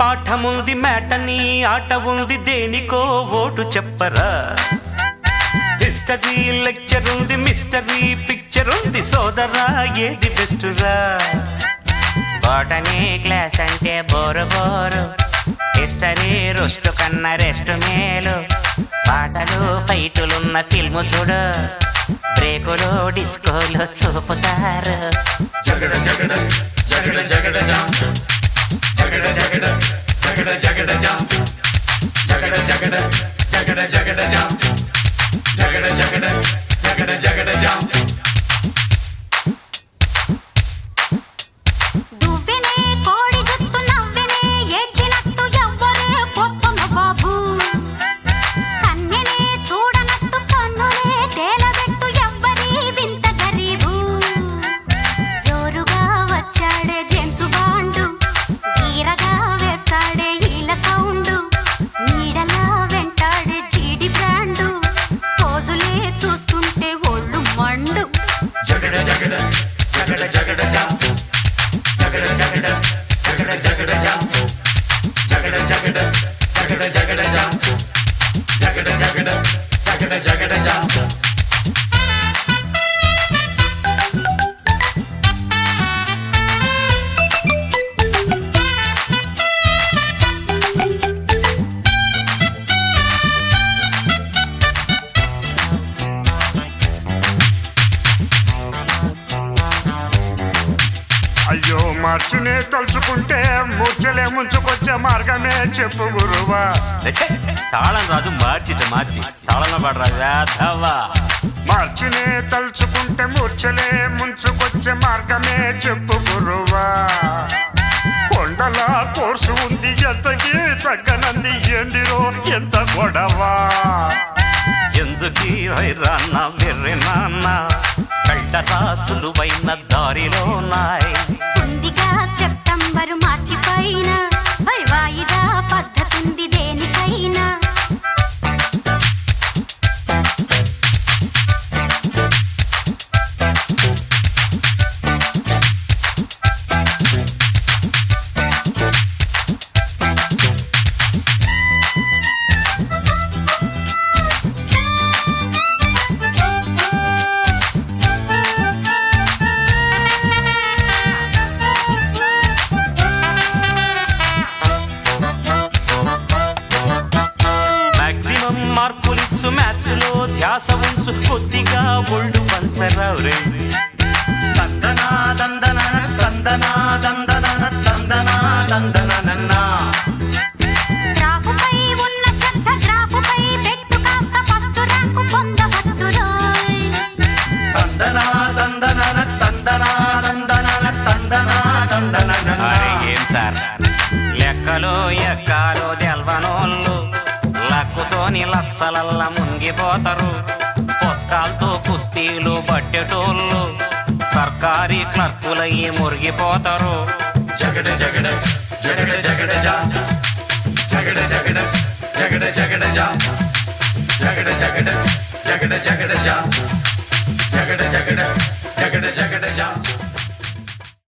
పాఠముంది మేటని ఆట ఉంది దేనికో ఓటు చెప్పరా హిస్టరీ లెక్చర్ ఉంది మిస్టరీ పిక్చర్ ఉంది సోదరా ఏది బెస్టురా? బోటనీ క్లాస్ అంటే బోరు బోరు. హిస్టరీ రుస్టు కన్నా రెస్ట్ మేలు. పాటలు ఫైటులున్న ఫిల్ము చూడు. బ్రేకులు డిస్కోలు చూపుతారు. దువ్వెనే అయ్యో మార్చునే తలుచుకుంటే మూర్చలే ముంచుకొచ్చే మార్గమే చెప్పు గురువా. తాళం రాజు మార్చిట మార్చి. తాళంలో పడరా వేధవా మార్చునే తలుచుకుంటే మూర్చలే ముంచుకొచ్చే మార్గమే చెప్పు గురువా. కొండల కోర్సు ఉంది ఎంతకి తగ్గనంది ఏందిరో ఎంత గొడవా. ఎందుకీ వైరాన్న వెర్రి నాన్న? కళ్ళరా సులువైన దారిలో నాయ్. ఉందిగా సెప్టెంబరు మార్చిపోయినా. ఉంచు కొద్దిగా ఒళ్ళు పంచరావు రే తందనా దందన తందనా దందన తందనా దందన ఏం సార్? లెక్కలు ఎక్కాలు తెల్వనోళ్ళు. లక్కుతోని లక్షలల్ల మునిగిపోతారు. పుస్తకాలతో కుస్తీలు పట్టేటోళ్ళు. సర్కారీ క్లర్కులయ్యి మురిగిపోతారు. జగడ జగడ జగడ జగడ జా. జగడ జగడ జగడ జగడ జా. జగడ జగడ జగడ జగడ జా. జగడ జగడ జగడ జగడ జా.